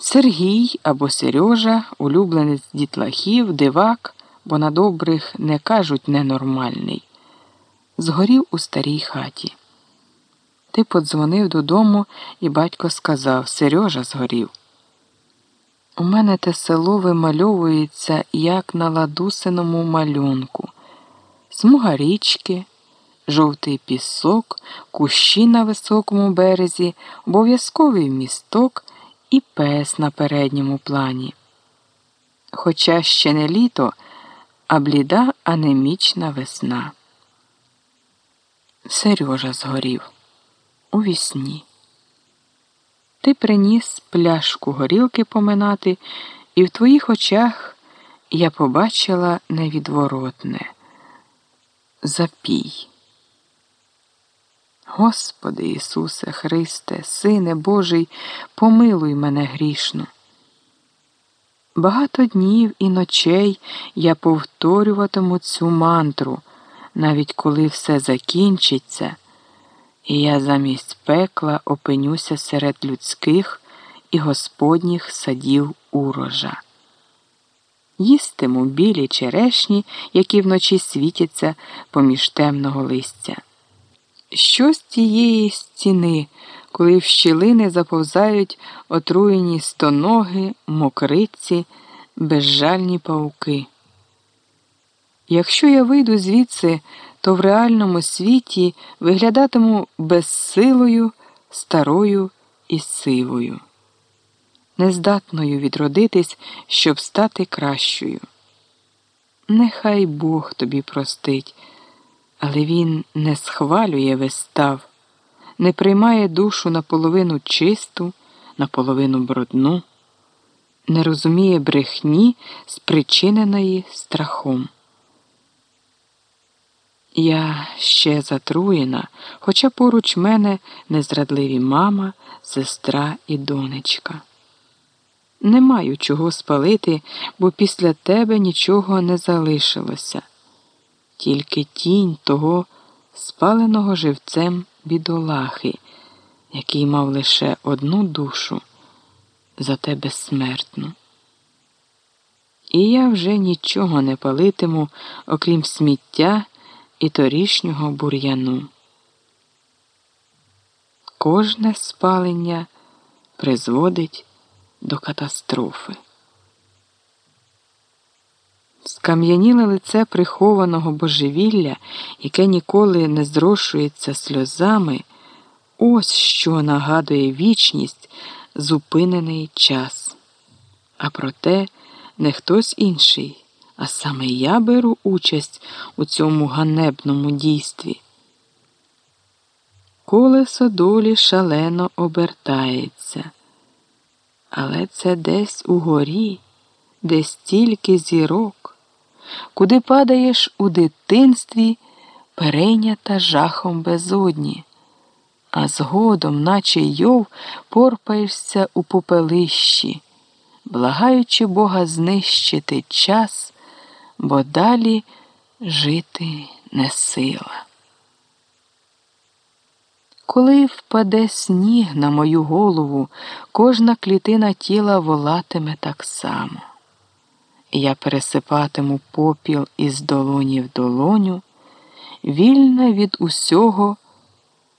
Сергій або Сережа, улюбленець дітлахів, дивак, бо на добрих не кажуть ненормальний, згорів у старій хаті. Ти подзвонив додому, і батько сказав Сережа згорів. У мене те село вимальовується, як на ладусиному малюнку, смуга річки, жовтий пісок, кущі на високому березі, обов'язковий місток і пес на передньому плані. Хоча ще не літо, а бліда анемічна весна. Сережа згорів у вісні. Ти приніс пляшку горілки поминати, і в твоїх очах я побачила невідворотне запій. Господи Ісусе Христе, Сине Божий, помилуй мене грішно. Багато днів і ночей я повторюватиму цю мантру, навіть коли все закінчиться, і я замість пекла опинюся серед людських і господніх садів урожа. Їстиму білі черешні, які вночі світяться поміж темного листя. Що з тієї стіни, коли в щілини заповзають отруєні стоноги, мокриці, безжальні пауки? Якщо я вийду звідси, то в реальному світі виглядатиму безсилою, старою і сивою, нездатною відродитись, щоб стати кращою. Нехай Бог тобі простить але він не схвалює вистав, не приймає душу наполовину чисту, наполовину брудну, не розуміє брехні, спричиненої страхом. Я ще затруєна, хоча поруч мене незрадливі мама, сестра і донечка. Не маю чого спалити, бо після тебе нічого не залишилося тільки тінь того спаленого живцем бідолахи, який мав лише одну душу, зате безсмертну. І я вже нічого не палитиму, окрім сміття і торішнього бур'яну. Кожне спалення призводить до катастрофи. Скам'яніле лице прихованого божевілля, яке ніколи не зрошується сльозами, ось що нагадує вічність, зупинений час. А проте не хтось інший, а саме я беру участь у цьому ганебному дійстві. Колесо долі шалено обертається, але це десь угорі, де стільки зірок куди падаєш у дитинстві, перейнята жахом безодні, а згодом, наче йов, порпаєшся у попелищі, благаючи Бога знищити час, бо далі жити не сила. Коли впаде сніг на мою голову, кожна клітина тіла волатиме так само. Я пересипатиму попіл із долоні в долоню, вільна від усього,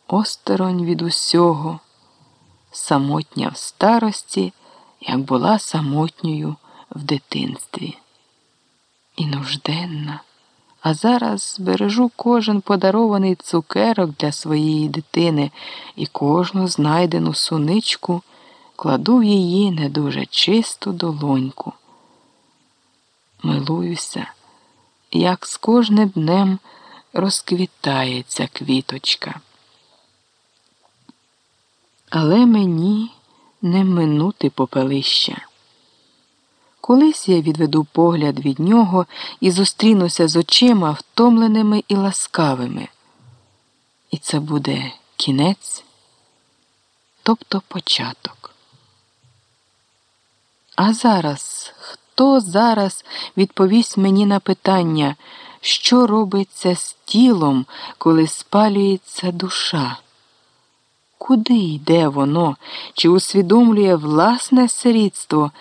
осторонь від усього, самотня в старості, як була самотньою в дитинстві. І нужденна, а зараз збережу кожен подарований цукерок для своєї дитини і кожну знайдену суничку кладу в її не дуже чисту долоньку милуюся, як з кожним днем розквітає ця квіточка. Але мені не минути попелища. Колись я відведу погляд від нього і зустрінуся з очима втомленими і ласкавими. І це буде кінець, тобто початок. А зараз Хто зараз відповість мені на питання, що робиться з тілом, коли спалюється душа? Куди йде воно, чи усвідомлює власне сирітство?